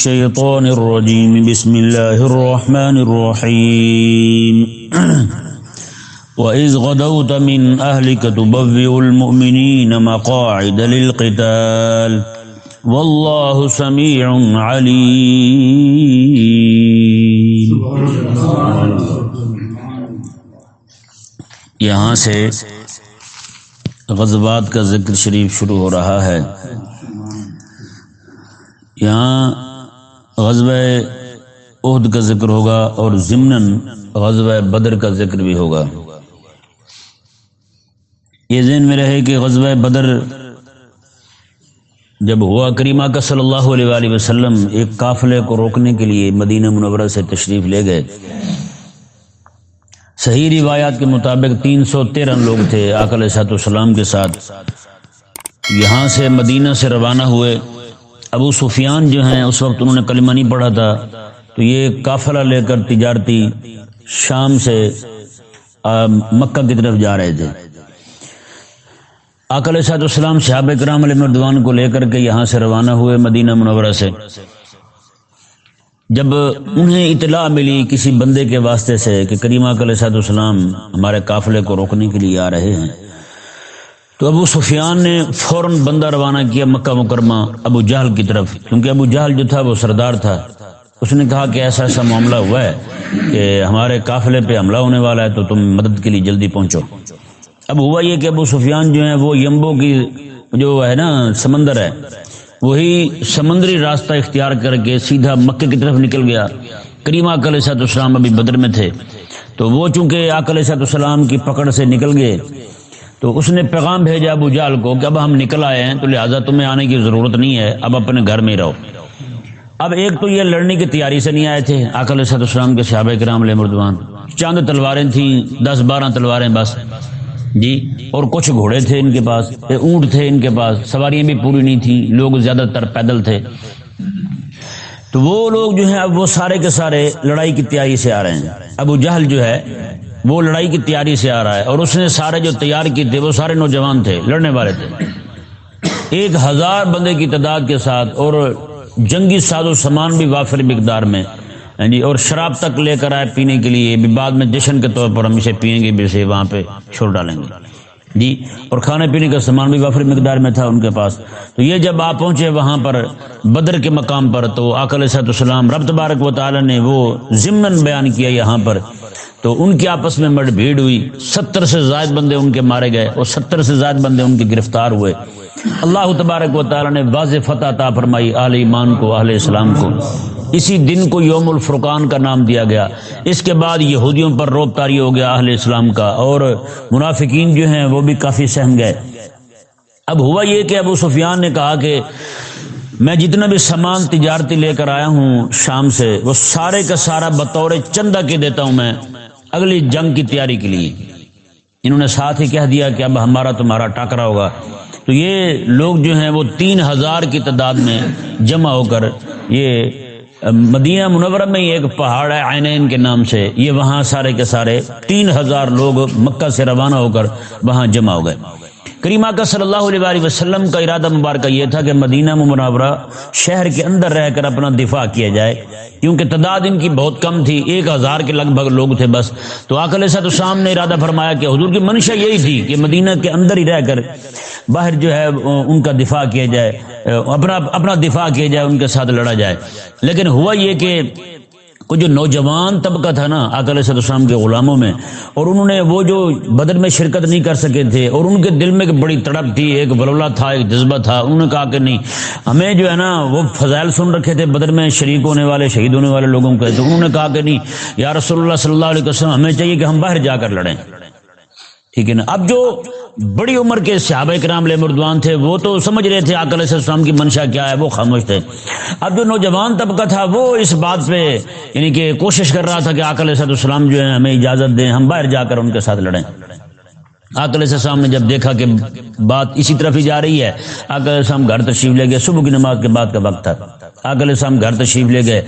الشيطان الرجيم. بسم الله الرحمن الرحيم. وإذ غدوت من أهلك تبوئ المؤمنين مقاعد للقتال. والله سميع عليم. یہاں سے غزوات کا ذکر شریف شروع ہو رہا ہے۔ یہاں غزب عہد کا ذکر ہوگا اور ضمن غزب بدر کا ذکر بھی ہوگا۔ یہ ذہن میں رہے کہ غزب بدر جب ہوا کریمہ کا صلی اللہ علیہ وآلہ وسلم ایک قافلے کو روکنے کے لیے مدینہ منورہ سے تشریف لے گئے۔ صحیح روایات کے مطابق تین سو تیرہ لوگ تھے آکل سات السلام کے ساتھ۔ یہاں سے مدینہ سے روانہ ہوئے۔ ابو سفیان جو ہیں، اس وقت انہوں نے کلمہ نہیں پڑھا تھا، تو یہ قافلہ لے کر تجارتی شام سے مکہ کی طرف جا رہے تھے۔ آکل صاحب السلام صحاب کرام علیہ مردوان کو لے کر کے یہاں سے روانہ ہوئے مدینہ منورہ سے۔ جب انہیں اطلاع ملی کسی بندے کے واسطے سے کہ کریمہ علیہ صاحب السلام ہمارے قافلے کو روکنے کے لیے آ رہے ہیں تو ابو سفیان نے فوراً بندہ روانہ کیا مکہ مکرمہ ابو جہل کی طرف، کیونکہ ابو جہل جو تھا وہ سردار تھا۔ اس نے کہا کہ ایسا ایسا معاملہ ہوا ہے کہ ہمارے قافلے پہ حملہ ہونے والا ہے تو تم مدد کے لیے جلدی پہنچو۔ اب ہوا یہ کہ ابو سفیان جو ہے وہ یمبو کی جو ہے نا سمندر ہے، وہی سمندری راستہ اختیار کر کے سیدھا مکے کی طرف نکل گیا۔ کریمہ علیہ صاحب السلام ابھی بدر میں تھے۔ تو وہ چونکہ علیہ صاحب السلام کی پکڑ سے نکل گئے تو اس نے پیغام بھیجا ابو جال کو کہ اب ہم نکل آئے ہیں تو لہٰذا تمہیں آنے کی ضرورت نہیں ہے، اب اپنے گھر میں رہو۔ اب ایک تو یہ لڑنے کی تیاری سے نہیں آئے تھے علیہ صاحب السلام کے صحابہ کرام علیہ مردوان۔ چاند تلواریں تھیں، دس بارہ تلواریں بس۔ جی اور کچھ گھوڑے تھے ان کے پاس اونٹ تھے ان کے پاس، سواریاں بھی پوری نہیں تھیں، لوگ زیادہ تر پیدل تھے۔ تو وہ لوگ جو ہیں، اب وہ سارے کے سارے لڑائی کی تیاری سے آ رہے ہیں۔ ابو جہل جو ہے وہ لڑائی کی تیاری سے آ رہا ہے اور اس نے سارے جو تیار کی تھے وہ سارے نوجوان تھے، لڑنے والے تھے۔ ایک ہزار بندے کی تعداد کے ساتھ اور جنگی ساز و سامان بھی وافر مقدار میں جی اور شراب تک لے کر آئے پینے کے لیے بھی بعد میں جشن کے طور پر ہم اسے پیئیں گے بھی اسے وہاں پہ چھوڑ ڈالیں گے۔ جی اور کھانے پینے کا سامان بھی وافر مقدار میں تھا ان کے پاس۔ تو یہ جب آپ پہنچے وہاں پر بدر کے مقام پر، تو آکل صحت السلام رب تبارک و تعالی نے وہ ضمن بیان کیا یہاں پر تو ان کی آپس میں مڈ بھیڑ ہوئی۔ ستر سے زائد بندے ان کے مارے گئے اور ستر سے زائد بندے ان کے گرفتار ہوئے۔ اللہ تبارک و تعالی نے واضح فتح عطا فرمائی اہل ایمان کو اہل اسلام کو۔ اسی دن کو یوم الفرقان کا نام دیا گیا۔ اس کے بعد یہودیوں پر روب تاری ہو گیا اہل اسلام کا اور منافقین جو ہیں وہ بھی کافی سہم گئے۔ اب ہوا یہ کہ ابو سفیان نے کہا کہ میں جتنا بھی سامان تجارتی لے کر آیا ہوں شام سے، وہ سارے کا سارا بطور چندہ کے دیتا ہوں میں۔ اگلی جنگ کی تیاری کے لیے۔ انہوں نے ساتھ ہی کہہ دیا کہ اب ہمارا تمہارا ٹاکرا ہوگا۔ تو یہ لوگ جو ہیں وہ تین ہزار کی تعداد میں جمع ہو کر یہ مدینہ منورہ میں ایک پہاڑ ہے، عینین کے نام سے۔ یہ وہاں سارے کے سارے تین ہزار لوگ مکہ سے روانہ ہو کر وہاں جمع ہو گئے۔ کریمہ کا صلی اللہ علیہ وسلم کا ارادہ مبارکہ یہ تھا کہ مدینہ منورہ شہر کے اندر رہ کر اپنا دفاع کیا جائے۔ کیونکہ تعداد ان کی بہت کم تھی، ایک ہزار کے لگ بھگ لوگ تھے بس۔ تو آکل صاحب السلام نے ارادہ فرمایا کہ حضور کی منشا یہی تھی کہ مدینہ کے اندر ہی رہ کر باہر جو ہے، ان کا دفاع کیا جائے، اپنا اپنا دفاع کیا جائے، ان کے ساتھ لڑا جائے۔ لیکن ہوا یہ کہ جو نوجوان طبقہ تھا نا آکل السلام کے غلاموں میں، اور انہوں نے وہ جو بدر میں شرکت نہیں کر سکے تھے، اور ان کے دل میں ایک بڑی تڑپ تھی، ایک ولولہ تھا، ایک جذبہ تھا، انہوں نے کہا کہ نہیں، ہمیں جو ہے نا، وہ فضائل سن رکھے تھے بدر میں، شریک ہونے والے، شہید ہونے والے لوگوں کے تو انہوں نے کہا کہ نہیں، یا رسول اللہ صلی اللہ علیہ وسلم، ہمیں چاہیے کہ ہم باہر جا کر لڑیں۔ ٹھیک ہے نا؟ اب جو بڑی عمر کے صحابہ کرام لے مردوان تھے، وہ تو سمجھ رہے تھے آکل السلام کی منشا کیا ہے، وہ خاموش تھے۔ اب جو نوجوان طبقہ تھا، وہ اس بات پہ یعنی کہ کوشش کر رہا تھا کہ آکل السلام جو ہے ہمیں اجازت دیں، ہم باہر جا کر ان کے ساتھ لڑیں۔ آکل السلام نے جب دیکھا کہ بات اسی طرف ہی جا رہی ہے آکل السلام گھر تشریف لے گئے۔ صبح کی نماز کے بعد کا وقت تھا۔ آکل السلام گھر تشریف لے گئے۔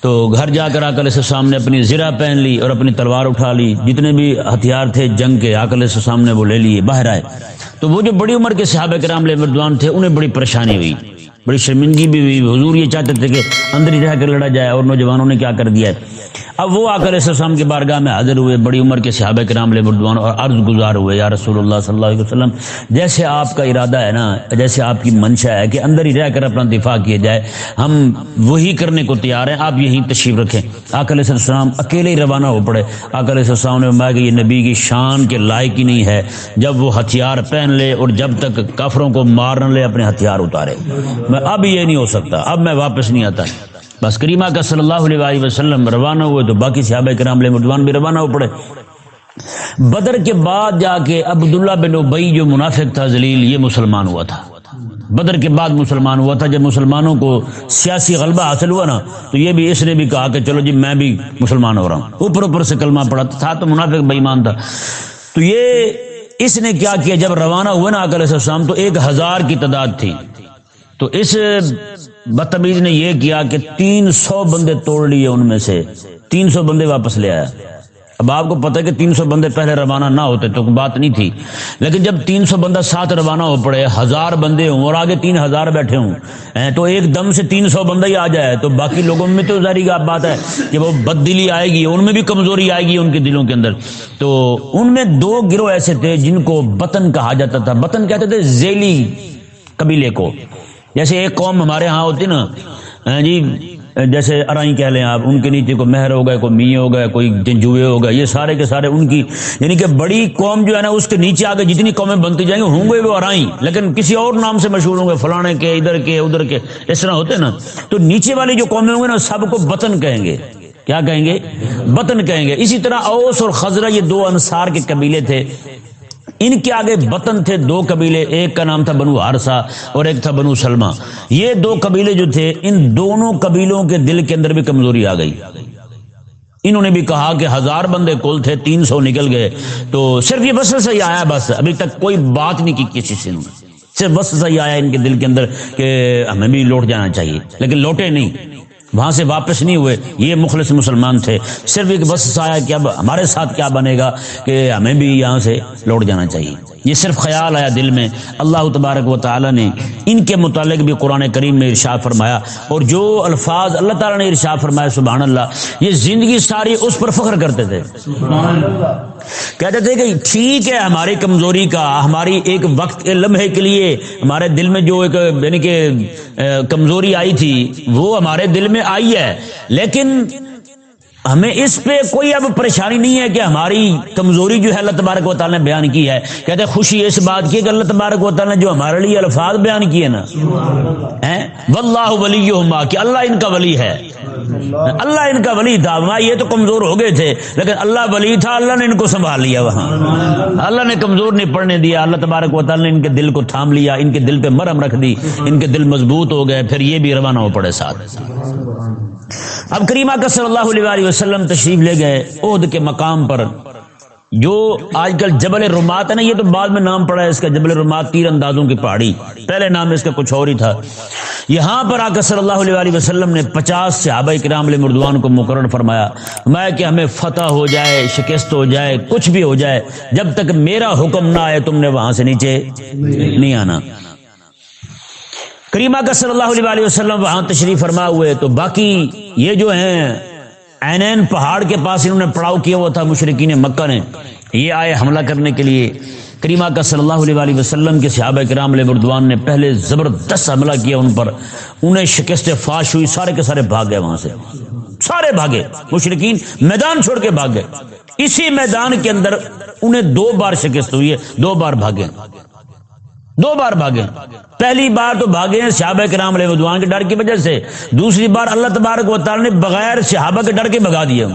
تو گھر جا کر آکل السلام نے اپنی زرہ پہن لی اور اپنی تلوار اٹھا لی۔ جتنے بھی ہتھیار تھے جنگ کے، آکل السلام نے وہ لے لیے، باہر آئے۔ تو وہ جو بڑی عمر کے صحابہ کرام لے مردوان تھے، انہیں بڑی پریشانی ہوئی۔ بڑی شرمندگی بھی ہوئی۔ حضور یہ چاہتے تھے کہ اندر ہی رہ کر لڑا جائے اور نوجوانوں نے کیا کر دیا ہے۔ اب وہ آ کر اسلام کے بارگاہ میں حاضر ہوئے، بڑی عمر کے صحابہ کے نام لے مردوان اور عرض گزار ہوئے، یا رسول اللہ صلی اللہ علیہ وسلم، جیسے آپ کا ارادہ ہے نا، جیسے آپ کی منشا ہے کہ اندر ہی رہ کر اپنا دفاع کیا جائے، ہم وہی کرنے کو تیار ہیں، آپ یہیں تشریف رکھیں۔ آکل السلام اکیلے ہی روانہ ہو پڑے۔ آکل السلام نے کہ یہ نبی کی شان کے لائق ہی نہیں ہے۔ جب وہ ہتھیار پہن لے اور جب تک کافروں کو مار نہ لے، اپنے ہتھیار اتارے۔ میں اب یہ نہیں ہو سکتا، اب میں واپس نہیں آتا۔ بس کریمہ کا صلی اللہ علیہ وسلم روانہ ہوئے تو باقی صحابہ کرام علیہ مردوان بھی روانہ ہو پڑے۔ بدر کے بعد جا کے عبداللہ بن ابئی جو منافق تھا ذلیل، یہ مسلمان ہوا تھا۔ بدر کے بعد مسلمان ہوا تھا۔ جب مسلمانوں کو سیاسی غلبہ حاصل ہوا نا، تو یہ بھی اس نے بھی کہا کہ چلو جی میں بھی مسلمان ہو رہا ہوں۔ اوپر اوپر سے کلمہ پڑا تھا تو منافق بےمان تھا۔ تو یہ اس نے کیا کیا؟ جب روانہ ہوا نا اکل السلام، تو ایک ہزار کی تعداد تھی۔ تو اس بدتمیز نے یہ کیا کہ تین سو بندے توڑ لیے ان میں سے۔ تین سو بندے واپس لے آیا۔ اب آپ کو پتا کہ تین سو بندے پہلے روانہ نہ ہوتے تو بات نہیں تھی۔ لیکن جب تین سو بندہ ساتھ روانہ ہو پڑے، ہزار بندے ہوں اور آگے تین ہزار بیٹھے ہوں تو ایک دم سے تین سو بندہ ہی آ جائے۔ تو باقی لوگوں میں تو ظاہری بات ہے کہ وہ بد دلی آئے گی، ان میں بھی کمزوری آئے گی ان کے دلوں کے اندر۔ تو ان میں دو گروہ ایسے تھے جن کو بتن کہا جاتا تھا۔ بتن کہتے تھے زیلی قبیلے کو۔ جیسے ایک قوم ہمارے ہاں ہوتی نا ہاں جی جیسے ارائی کہہ لیں آپ، ان کے نیچے کوئی مہر ہو گئے، کوئی میے ہو گئے، کوئی جنجوے ہو گئے، یہ سارے کے سارے ان کی یعنی کہ بڑی قوم جو ہے نا، اس کے نیچے آگے جتنی قومیں بنتی جائیں گے ہوں گے وہ ارائی لیکن کسی اور نام سے مشہور ہوں گے، فلانے کے، ادھر کے ادھر کے، اس طرح ہوتے نا۔ تو نیچے والی جو قومیں ہوں گے نا، سب کو بطن کہیں گے۔ کیا کہیں گے؟ بطن کہیں گے۔ اسی طرح اوس اور خزرہ یہ دو انصار کے قبیلے تھے۔ ان کے آگے بطن تھے دو قبیلے، ایک کا نام تھا بنو ہارسا اور ایک تھا بنو سلما یہ دو قبیلے جو تھے، ان دونوں قبیلوں کے دل کے اندر بھی کمزوری آ گئی۔ انہوں نے بھی کہا کہ ہزار بندے کل تھے، تین سو نکل گئے۔ تو صرف یہ بس سے ہی آیا بس۔ ابھی تک کوئی بات نہیں کی کسی سے۔ صرف بس سے ہی آیا ان کے دل کے اندر کہ ہمیں بھی لوٹ جانا چاہیے۔ لیکن لوٹے نہیں۔ وہاں سے واپس نہیں ہوئے۔ یہ مخلص مسلمان تھے۔ صرف ایک بس آیا کہ اب ہمارے ساتھ کیا بنے گا کہ ہمیں بھی یہاں سے لوٹ جانا چاہیے۔ یہ صرف خیال آیا دل میں۔ اللہ تبارک و تعالیٰ نے ان کے متعلق بھی قرآن کریم میں ارشاد فرمایا۔ اور جو الفاظ اللہ تعالیٰ نے ارشاد فرمایا، سبحان اللہ، یہ زندگی ساری اس پر فخر کرتے تھے۔ کہتے تھے کہ ٹھیک ہے، ہماری کمزوری کا، ہماری ایک وقت کے لمحے کے لیے ہمارے دل میں جو ایک یعنی کہ کمزوری آئی تھی، وہ ہمارے دل میں آئی ہے۔ لیکن ہمیں اس پہ کوئی اب پریشانی نہیں ہے کہ ہماری کمزوری جو ہے اللہ تبارک و تعالیٰ نے بیان کی ہے۔ کہتے خوشی اس بات کی کہ اللہ تبارک و تعالیٰ نے جو ہمارے لیے الفاظ بیان کیے نا۔ واللہ ولی کہ اللہ ان کا ولی ہے۔ اللہ ان کا ولی تھا۔ وہاں یہ تو کمزور ہو گئے تھے، لیکن اللہ ولی تھا، اللہ نے ان کو سنبھال لیا وہاں۔ اللہ نے کمزور نہیں پڑنے دیا۔ اللہ تبارک و تعالیٰ نے ان کے دل کو تھام لیا، ان کے دل پہ مرم رکھ دی، ان کے دل مضبوط ہو گئے، پھر یہ بھی روانہ ہو پڑے ساتھ۔ اب کریمہ کا صلی اللہ علیہ وسلم تشریف لے گئے، عہد کے مقام پر۔ جو آج کل جبل رومات ہے نا، یہ تو بعد میں نام پڑا ہے اس کا، جبل رومات تیر اندازوں کی پہاڑی۔ پہلے نام اس کا کچھ اور ہی تھا۔ یہاں پر آ کر صلی اللہ علیہ وسلم نے پچاس سے آبائی کرام علیہ مردوان کو مقرر فرمایا، میں کہ ہمیں فتح ہو جائے، شکست ہو جائے، کچھ بھی ہو جائے، جب تک میرا حکم نہ آئے تم نے وہاں سے نیچے نہیں آنا۔ کریمہ کا صلی اللہ علیہ وسلم وہاں تشریف فرما ہوئے، تو باقی یہ جو ہیں اینین پہاڑ کے پاس انہوں نے پڑاؤ کیا ہوا تھا مشرقین مکہ نے۔ یہ آئے حملہ کرنے کے لیے۔ کریمہ کا صلی اللہ علیہ وسلم کے صحابہ کرام علیہ مردوان نے پہلے زبردست حملہ کیا ان پر۔ انہیں شکست فاش ہوئی، سارے کے سارے بھاگ گئے وہاں سے۔ سارے بھاگے۔ مشرقین میدان چھوڑ کے بھاگ گئے۔ اسی میدان کے اندر انہیں دو بار شکست ہوئی ہے، دو بار بھاگے۔ دو بار بھاگے۔ پہلی بار تو بھاگے ہیں صحابہ کرام علیہ مدوان کے ڈر کی وجہ سے۔ دوسری بار اللہ تبارک و تعالی نے بغیر صحابہ کے ڈر کے بھگا دیا۔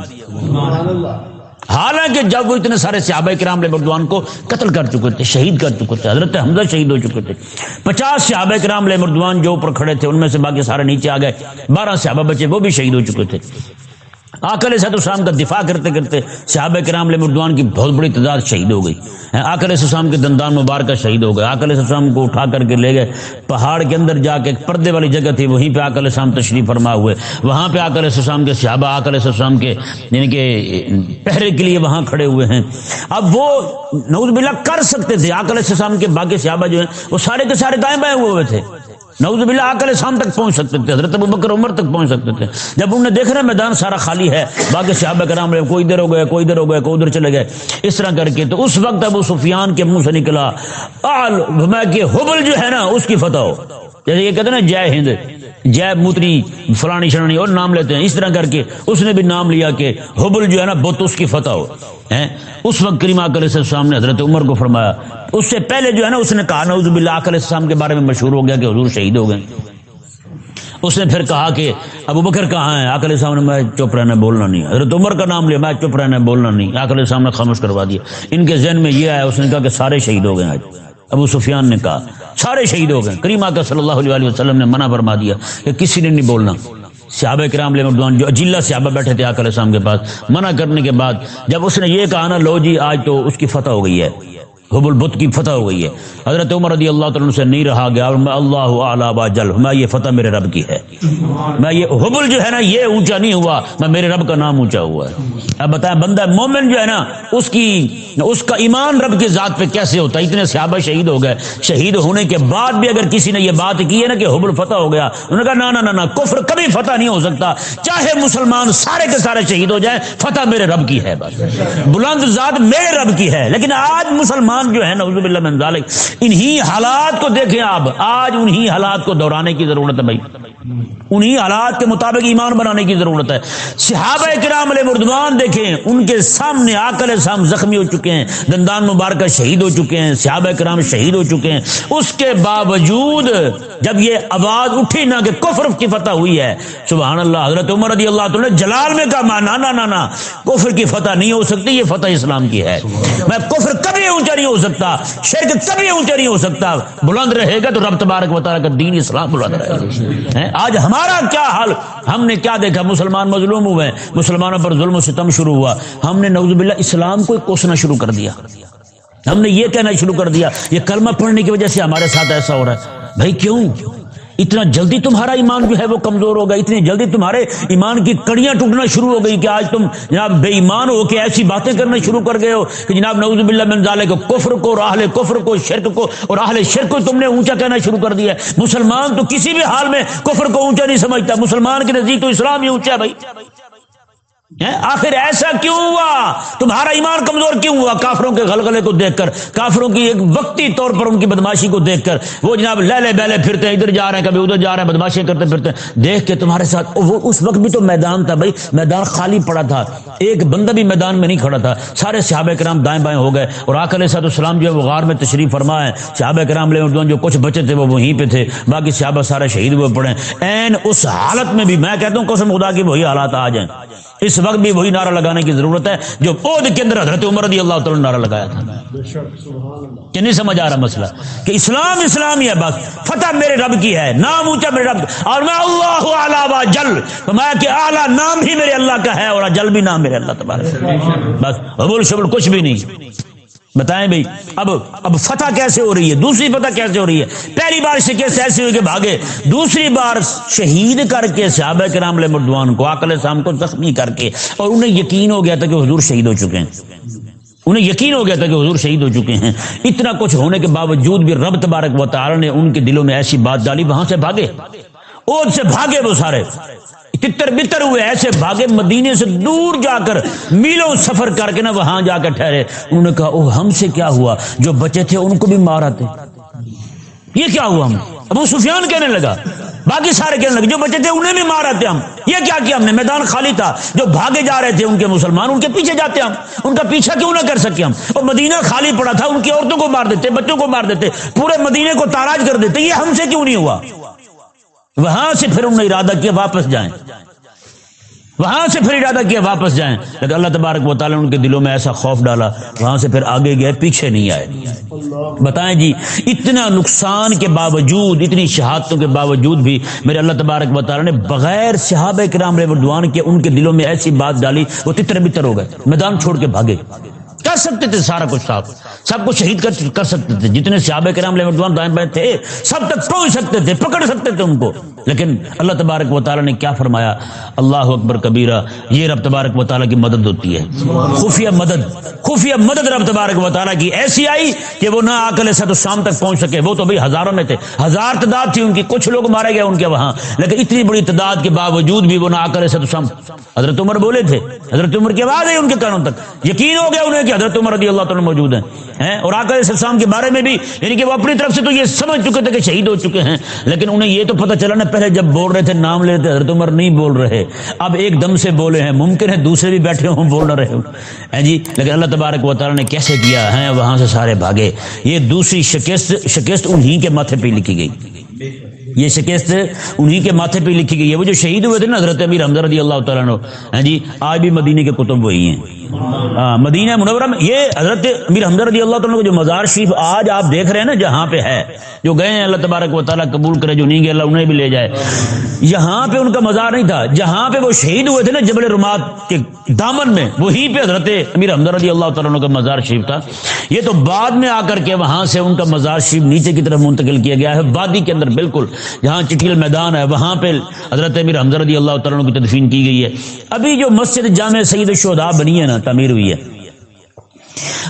حالانکہ جب وہ اتنے سارے صحابہ کرام علیہ مردوان کو قتل کر چکے تھے، شہید کر چکے تھے، حضرت حمزہ شہید ہو چکے تھے۔ پچاس صحابہ کرام علیہ مردوان جو اوپر کھڑے تھے، ان میں سے باقی سارے نیچے آ گئے۔ بارہ صحابہ بچے وہ بھی شہید ہو چکے تھے۔ آکل صد السلام کا دفاع کرتے کرتے صحابہ کرام علیہ مردوان کی بہت بڑی تعداد شہید ہو گئی۔ آکل السلام کے دندان مبارکہ شہید ہو گئے۔ آکل السلام کو اٹھا کر کے لے گئے۔ پہاڑ کے اندر جا کے ایک پردے والی جگہ تھی، وہیں پہ آکل السلام تشریف فرما ہوئے۔ وہاں پہ آکل السلام کے صحابہ آکل السلام کے یعنی کہ، پہرے کے لیے وہاں کھڑے ہوئے ہیں۔ اب وہ نوز بلا کر سکتے تھے۔ آکل السلام کے باقی صحابہ جو ہیں، وہ سارے کے سارے دائیں بائیں ہوئے ہوئے تھے۔ نعوذ باللہ آکل شام تک پہنچ سکتے تھے، حضرت ابو بکر عمر تک پہنچ سکتے تھے۔ جب انہوں نے دیکھ رہے میدان سارا خالی ہے، باقی صحابہ کرام رہے، کوئی ادھر ہو گئے، کوئی ادھر ہو گئے، کوئی ادھر چلے گئے، اس طرح کر کے تو اس وقت ابو سفیان کے منہ سے نکلا۔ آل کہ حبل جو ہے نا، اس کی فتح ہو۔ جیسے یہ کہتے ہیں نا، جے ہند۔ جے موتری فلانی شرانی اور نام لیتے ہیں۔ اس طرح کر کے اس نے بھی نام لیا کہ حبل جو ہے نا، بت اس کی فتح ہو اس وقت کریمہ علیہ السلام نے حضرت عمر کو فرمایا، اس سے پہلے جو ہے نا، اس نے کہا، نعوذ باللہ علیہ السلام کے بارے میں مشہور ہو گیا کہ حضور شہید ہو گئے۔ اس نے پھر کہا کہ ابو بکر کہاں ہے آکل صاحب نے میں چپ رہنا، بولنا نہیں۔ حضرت عمر کا نام لیا، میں چپ رہنا، بولنا نہیں۔ آکل صاحب نے خاموش کروا دیا۔ ان کے ذہن میں یہ آیا، اس نے کہا کہ سارے شہید ہو گئے آج۔ ابو سفیان نے کہا، سارے شہید ہو گئے۔ کریم کا صلی اللہ علیہ وسلم نے منع فرما دیا کہ کسی نے نہیں بولنا۔ صحابہ کرام مردوان، جو اجلا صحابہ بیٹھے تھے آکل السلام کے پاس، منع کرنے کے بعد جب اس نے یہ کہا نا، لو جی آج تو اس کی فتح ہو گئی ہے۔ حب البت کی فتح ہو گئی ہے۔ حضرت عمر رضی اللہ تعالیٰ سے نہیں رہا گیا اور میں اللہ اعلیٰ با جل، میں یہ فتح میرے رب کی ہے۔ میں یہ حبل جو ہے نا، یہ اونچا نہیں ہوا، میں میرے رب کا نام اونچا ہوا ہے۔ اب بتائیں، بندہ مومن جو ہے نا، اس کی، اس کا ایمان رب کی ذات پہ کیسے ہوتا ہے؟ اتنے صحابہ شہید ہو گئے۔ شہید ہونے کے بعد بھی اگر کسی نے یہ بات کی ہے نا کہ حبل فتح ہو گیا، انہوں نے کہا نا نا کفر کبھی فتح نہیں ہو سکتا۔ چاہے مسلمان سارے کے سارے شہید ہو جائیں، فتح میرے رب کی ہے بس بلند ذات میرے رب کی ہے، لیکن آج مسلمان مسلمان جو ہے نا اللہ من ذالک انہی حالات کو دیکھیں آپ۔ آج انہی حالات کو دہرانے کی ضرورت ہے بھائی۔ انہی حالات کے مطابق ایمان بنانے کی ضرورت ہے۔ صحابہ کرام علیہ مردمان دیکھیں، ان کے سامنے آکل سام زخمی ہو چکے ہیں، دندان مبارکہ شہید ہو چکے ہیں، صحابہ کرام شہید ہو چکے ہیں۔ اس کے باوجود جب یہ آواز اٹھی نہ کہ کفر کی فتح ہوئی ہے، سبحان اللہ، حضرت عمر رضی اللہ تعالی جلال میں کہا نا نا نا نا، کفر کی فتح نہیں ہو سکتی، یہ فتح اسلام کی ہے۔ میں کفر کبھی اونچا نہیں نہیں ہو سکتا۔ شرک کبھی اونچا نہیں ہو سکتا۔ بلند رہے گا تو رب تبارک وطالعہ کا دین اسلام بلند رہے گا۔ آج ہمارا کیا حال؟ ہم نے کیا دیکھا؟ مسلمان مظلوم ہوئے۔ مسلمانوں پر ظلم و ستم شروع ہوا۔ ہم نے نوز باللہ اسلام کو کوسنا شروع کر دیا۔ ہم نے یہ کہنا شروع کر دیا، یہ کلمہ پڑھنے کی وجہ سے ہمارے ساتھ ایسا ہو رہا ہے۔ بھائی کیوں؟ اتنا جلدی تمہارا ایمان جو ہے وہ کمزور ہو گیا، اتنی جلدی تمہارے ایمان کی کڑیاں ٹوٹنا شروع ہو گئی کہ آج تم جناب بے ایمان ہو کے ایسی باتیں کرنا شروع کر گئے ہو کہ جناب نعوذ باللہ من ذالک کو کفر کو راہل کفر کو، شرک کو اور راہل شرک کو تم نے اونچا کہنا شروع کر دیا مسلمان تو کسی بھی حال میں کفر کو اونچا نہیں سمجھتا، مسلمان کے نزدیک تو اسلام ہی اونچا ہے بھائی۔ آخر ایسا کیوں ہوا؟ تمہارا ایمان کمزور کیوں ہوا؟ کافروں کے غلغلے کو دیکھ کر، کافروں کی ایک وقتی طور پر ان کی بدماشی کو دیکھ کر، وہ جناب لے بیلے پھرتے ہیں، ادھر جا رہے ہیں، کبھی ادھر جا رہے ہیں بدماشی کرتے پھرتے ہیں۔ دیکھ کے تمہارے ساتھ، وہ اس وقت بھی تو میدان تھا بھائی، میدان خالی پڑا تھا۔ ایک بندہ بھی میدان میں نہیں کھڑا تھا۔ سارے صحابہ کرام دائیں بائیں ہو گئے اور آکل صاحب السلام جو ہے وہ غار میں تشریف فرما ہے صحابہ کرام لے جو کچھ بچے تھے وہ وہیں پہ تھے۔ باقی صحابہ سارے شہید ہوئے پڑے این اس حالت میں بھی میں کہتا ہوں، قسم خدا کی وہی حالات آ جائیں اس وقت بھی وہی نعرہ لگانے کی ضرورت ہے جو عہد کے اندر حضرت عمر رضی اللہ تعالیٰ نعرہ لگایا تھا۔ کہ نہیں سمجھ آ رہا مسئلہ؟ کہ اسلام اسلام ہی ہے بس، فتح میرے رب کی ہے، نام اونچا میرے رب اور میں اللہ اعلیٰ جل میں کہ اعلیٰ نام ہی میرے اللہ کا ہے اور جل بھی نام میرے اللہ تبارک بس حبول شبل کچھ بھی نہیں۔ بتائیں بھائی، اب اب فتح کیسے ہو رہی ہے؟ دوسری فتح کیسے ہو رہی ہے؟ پہلی بار شکست ایسی ہوئی کہ بھاگے؟ دوسری بار شہید کر کے صحابہ کرام علیہ مردوان کو آکل شام کو زخمی کر کے، اور انہیں یقین ہو گیا تھا کہ حضور شہید ہو چکے ہیں۔ انہیں یقین ہو گیا تھا کہ حضور شہید ہو چکے ہیں۔ اتنا کچھ ہونے کے باوجود بھی رب تبارک و تعالی نے ان کے دلوں میں ایسی بات ڈالی، وہاں سے بھاگے۔ اور سے بھاگے وہ سارے۔ تتر بتر ہوئے، ایسے بھاگے مدینے سے دور جا کر میلوں سفر کر کے نا وہاں جا کر ٹھہرے۔ انہوں نے کہا او ہم سے کیا ہوا؟ جو بچے تھے، ان کو بھی مارا تھے۔ یہ کیا ہوا ہم؟ ابو سفیان کہنے لگا، باقی سارے کہنے لگے، جو بچے تھے، انہیں بھی مارا تھے ہم۔ یہ کیا کیا ہم نے؟ میدان خالی تھا۔ جو بھاگے جا رہے تھے، ان کے مسلمان، ان کے پیچھے جاتے ہم۔ ان کا پیچھا کیوں نہ کر سکے ہم؟ اور مدینہ خالی پڑا تھا، ان کی عورتوں کو مار دیتے، بچوں کو مار دیتے، پورے مدینے کو تاراج کر دیتے۔ یہ ہم سے کیوں نہیں ہوا؟ وہاں سے پھر انہوں نے ارادہ کیا واپس جائیں۔ وہاں سے پھر ارادہ کیا واپس جائیں۔ لیکن اللہ تبارک و تعالیٰ ان کے دلوں میں ایسا خوف ڈالا، وہاں سے پھر آگے گئے، پیچھے نہیں آئے۔ بتائیں جی اتنا نقصان کے باوجود، اتنی شہادتوں کے باوجود بھی میرے اللہ تبارک و تعالیٰ نے بغیر صحابہ کرام ردوان کے ان کے دلوں میں ایسی بات ڈالی، وہ تتر بتر ہو گئے، میدان چھوڑ کے بھاگے۔ کر سکتے تھے، سارا کچھ صاحب سب کچھ شہید کر سکتے تھے۔ جتنے صحابہ کرام لے دائیں بائیں تھے، سب تک پہنچ سکتے تھے، پکڑ سکتے تھے ان کو۔ لیکن اللہ تبارک و تعالیٰ نے کیا فرمایا؟ اللہ اکبر کبیرہ، یہ رب تبارک و تعالیٰ کی مدد ہوتی ہے۔ خفیہ مدد خفیہ مدد رب تبارک و تعالیٰ کی ایسی آئی کہ وہ نہ آ کر ایسا تو شام تک پہنچ سکے۔ وہ تو بھائی ہزاروں میں تھے۔ ہزار تعداد تھی ان کی، کچھ لوگ مارے گئے ان کے وہاں۔ لیکن اتنی بڑی تعداد کے باوجود بھی وہ نہ آ کر ایسا تو شام۔ حضرت عمر بولے تھے۔ حضرت عمر کی آواز ہے ان کے کانوں تک۔ یقین ہو گیا انہیں کہ حضرت عمر رضی اللہ تعالیٰ موجود ہیں۔ اور آ کر اسلام کے بارے میں بھی یعنی کہ وہ اپنی طرف سے تو یہ سمجھ چکے تھے کہ شہید ہو چکے ہیں، لیکن انہیں یہ تو پتہ چلا نا، پہلے جب بول رہے تھے نام لیتے حضرت عمر نہیں بول رہے۔ اب ایک دم سے بولے ہیں، ممکن ہے دوسرے بھی بیٹھے ہوں، بول نہ رہے ہوں۔ جی؟ لیکن اللہ تبارک و تعالیٰ نے کیسے کیا ہے وہاں سے سارے بھاگے۔ یہ دوسری شکست شکست انہی کے ماتھے پہ لکھی گئی۔ یہ شکست انہی کے ماتھے پہ لکھی گئی۔ ہے وہ جو شہید ہوئے تھے نا، حضرت امیر حمزہ رضی اللہ تعالیٰ نے جی؟ آج بھی مدینے کے کتب وہی ہیں۔ مدینہ منورہ میں، یہ حضرت امیر حمزہ رضی اللہ تعالیٰ کو جو مزار شریف آج آپ دیکھ رہے ہیں نا، جہاں پہ ہے، جو گئے ہیں، اللہ تبارک و تعالیٰ قبول کرے، جو نہیں گئے اللہ انہیں بھی لے جائے۔ یہاں پہ ان کا مزار نہیں تھا، جہاں پہ وہ شہید ہوئے تھے نا، جبل رمات کے دامن میں وہیں پہ حضرت امیر حمزہ رضی اللہ تعالیٰ کا مزار شریف تھا۔ یہ تو بعد میں آ کر کے وہاں سے ان کا مزار شریف نیچے کی طرف منتقل کیا گیا ہے، وادی کے اندر، بالکل۔ جہاں چٹیل میدان ہے، وہاں پہ حضرت امیر حمزہ رضی اللہ تعالیٰ کی تدفین کی گئی ہے۔ ابھی جو مسجد جامع سعید الشہداء بنی ہے نا تعمیر ہوئی ہے۔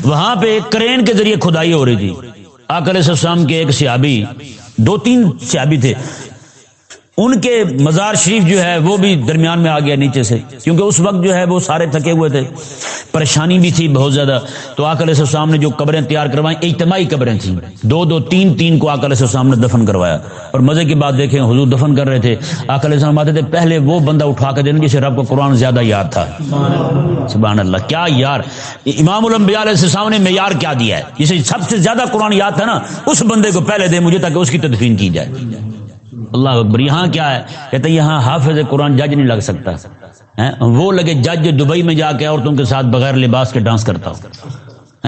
وہاں پہ ایک کرین کے ذریعے کھدائی ہو رہی تھی۔ آکر سسام کے ایک سیابی دو تین سیابی تھے۔ ان کے مزار شریف جو ہے وہ بھی درمیان میں آ گیا نیچے سے، کیونکہ اس وقت جو ہے وہ سارے تھکے ہوئے تھے، پریشانی بھی تھی بہت زیادہ۔ تو آکل السلام نے جو قبریں تیار کروائیں، اجتماعی قبریں تھیں۔ دو دو تین تین کو آکل السلام نے دفن کروایا۔ اور مزے کی بات دیکھیں، حضور دفن کر رہے تھے۔ آکل السلام آتے تھے، پہلے وہ بندہ اٹھا کے دینا جسے رب کو قرآن زیادہ یاد تھا۔ سبحان اللہ، کیا یار۔ امام الانبیاء علیہ السلام نے معیار کیا دیا ہے؟ جسے سب سے زیادہ قرآن یاد تھا نا، اس بندے کو پہلے دے مجھے تاکہ اس کی تدفین کی جائے۔ اللہ اکبر یہاں کیا ہے؟ کہتے ہیں یہاں حافظ قرآن جج نہیں لگ سکتا۔ وہ لگے جج دبئی میں جا کے عورتوں کے ساتھ بغیر لباس کے ڈانس کرتا ہو۔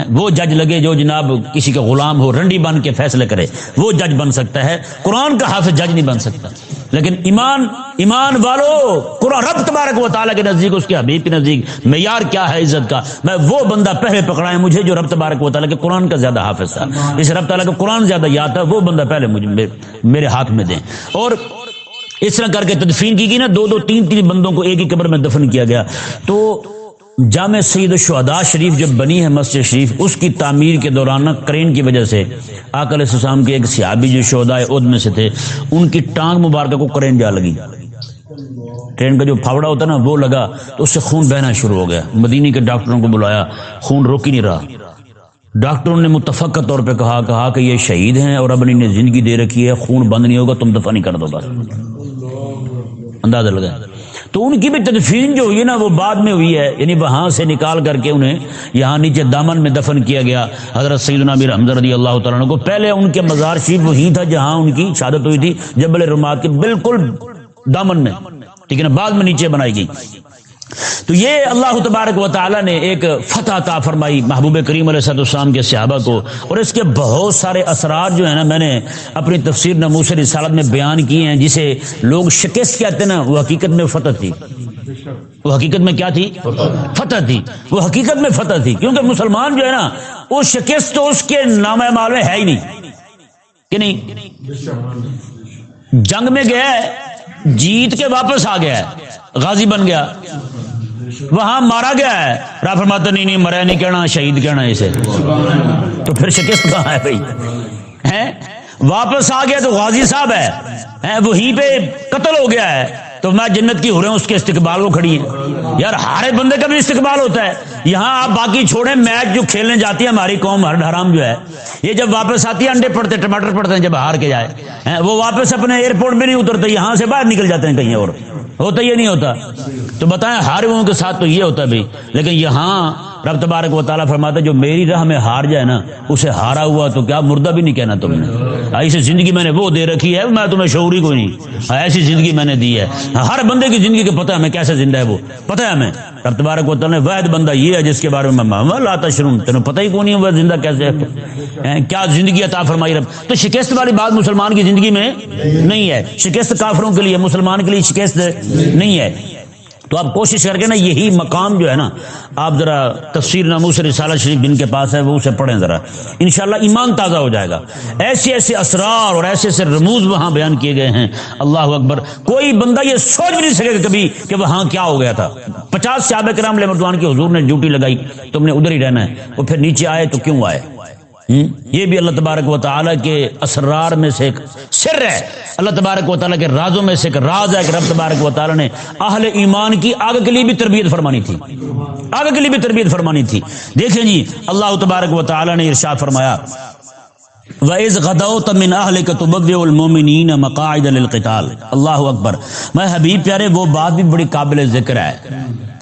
وہ جج لگے جو جناب کسی کا غلام ہو، رنڈی بن کے فیصلے کرے، وہ جج بن سکتا ہے۔ قرآن کا حافظ جج نہیں بن سکتا۔ لیکن ایمان ایمان والو، قرآن رب تبارک و تعالیٰ کے نزدیک، اس کے حبیب کے نزدیک معیار کیا ہے عزت کا؟ میں وہ بندہ پہلے پکڑا ہے مجھے جو رب تبارک و تعالیٰ کے قرآن کا زیادہ حافظ تھا۔ اس رب تعالیٰ کا قرآن زیادہ یاد تھا، وہ بندہ پہلے مجھے میرے ہاتھ میں دیں۔ اور اس طرح کر کے تدفین کی گئی نا، دو دو، تین تین بندوں کو ایک ہی قبر میں دفن کیا گیا۔ تو جامع سید الشہداء شریف جب بنی ہے مسجد شریف، اس کی تعمیر کے دوران کرین کی وجہ سے آکل السلام کے ایک سیابی جو شہداء عد میں سے تھے، ان کی ٹانگ مبارکہ کو کرین جا لگی۔ ٹرین کا جو پھاوڑا ہوتا نا، وہ لگا تو اس سے خون بہنا شروع ہو گیا۔ مدینی کے ڈاکٹروں کو بلایا، خون روک ہی نہیں رہا۔ ڈاکٹروں نے متفق کے طور پہ کہا کہا کہ یہ شہید ہیں اور اب انہیں زندگی دے رکھی ہے، خون بند نہیں ہوگا، تم دفاع نہیں کر دو بس۔ اندازہ لگا۔ تو ان کی بھی تدفین جو ہوئی نا وہ بعد میں ہوئی ہے یعنی وہاں سے نکال کر کے انہیں یہاں نیچے دامن میں دفن کیا گیا۔ حضرت سیدنا میر حمد رضی اللہ تعالیٰ کو پہلے ان کے مزار شریف وہی تھا جہاں ان کی شہادت ہوئی تھی، جبل رمات کے بالکل دامن میں، ٹھیک ہے نا، بعد میں نیچے بنائی گئی۔ تو یہ اللہ تبارک و تعالی نے ایک فتح تا فرمائی محبوب کریم علیہ السلام کے صحابہ کو اور اس کے بہت سارے اثرات جو ہے نا میں نے اپنی تفسیر نموس رسالت میں بیان کیے ہیں، جسے لوگ شکست کہتے ہیں نا، وہ حقیقت میں فتح تھی۔ وہ حقیقت میں کیا تھی؟ فتح تھی۔ وہ حقیقت میں فتح تھی۔ کیونکہ مسلمان جو ہے نا، وہ شکست تو اس کے نام مال میں ہے ہی نہیں۔ کہ نہیں؟ جنگ میں گیا ہے، جیت کے واپس آ گیا ہے، غازی بن گیا۔ وہاں مارا گیا ہے۔ را فرماتا نہیں نہیں مریا نہیں کہنا، شہید کہنا اسے۔ تو پھر شکست کہاں ہے بھائی؟ واپس آ گیا تو غازی صاحب ہے۔ وہیں پہ قتل ہو گیا ہے۔ تو میں جنت کی ہو رہے ہوں اس کے استقبال کو کھڑی ہے یار، ہارے بندے کا بھی استقبال ہوتا ہے۔ یہاں آپ باقی چھوڑیں، میچ جو کھیلنے جاتی ہے ہماری قوم، ہر حرام جو ہے، یہ جب واپس آتی ہے، انڈے پڑتے، ٹماٹر پڑتے ہیں، جب ہار کے جائے۔ وہ واپس اپنے ایئرپورٹ میں نہیں اترتے، یہاں سے باہر نکل جاتے ہیں کہیں اور۔ ہوتا یہ نہیں ہوتا۔ تو بتائیں، ہارے کے ساتھ تو یہ ہوتا ہے بھائی لیکن یہاں رب تبارک و تعالیٰ فرماتا جو میری راہ میں ہار جائے نا، اسے ہارا ہوا تو کیا مردہ بھی نہیں کہنا تم نے؟ ایسی زندگی میں نے وہ دے رکھی ہے، میں تمہیں شعوری کو نہیں۔ ایسی زندگی میں نے دی ہے۔ ہر بندے کی زندگی کا پتہ ہے ہمیں کیسے زندہ ہے وہ۔ پتہ ہے ہمیں۔ رب تبارک و تعالیٰ نے بندہ یہ ہے جس کے بارے میں لاتا شروع تمہیں پتہ ہی کون ہے زندہ کیسے ہے؟ کیا زندگی عطا فرمائی رب؟ تو شکست والی بات مسلمان کی زندگی میں نہیں ہے۔ شکست کافروں کے لیے، مسلمان کے لیے شکست نہیں ہے۔ تو آپ کوشش کر کے نا، یہی مقام جو ہے نا، آپ ذرا تفسیر نامو سے رسالہ شریف جن کے پاس ہے، وہ اسے پڑھیں ذرا۔ انشاءاللہ ایمان تازہ ہو جائے گا۔ ایسے ایسے اسرار اور ایسے ایسے رموز وہاں بیان کیے گئے ہیں۔ اللہ اکبر۔ کوئی بندہ یہ سوچ بھی نہیں سکے گا کبھی کہ وہاں کیا ہو گیا تھا۔ پچاس صحابہ کرام مردوان کی حضور نے ڈیوٹی لگائی، تم نے ادھر ہی رہنا ہے۔ وہ پھر نیچے آئے تو کیوں آئے؟ یہ بھی اللہ تبارک و تعالیٰ کے اسرار میں سے ایک سر ہے۔ اللہ تبارک و تعالیٰ کے رازوں میں سے ایک راز ہے کہ رب تبارک و تعالیٰ نے اہل ایمان کی آگ کے لیے بھی تربیت فرمانی تھی۔ آگ کے لیے بھی تربیت فرمانی تھی۔ دیکھیں جی اللہ تبارک و تعالیٰ نے ارشاد فرمایا، وَإِذْ غَدَوْتَ مِنْ أَهْلِكَ تُبَوِّئُ الْمُؤْمِنِينَ مَقَاعِدَ لِلْقِتَالِ۔ اللہ اکبر۔ میں حبیب پیارے، وہ بات بھی بڑی قابل ذکر ہے۔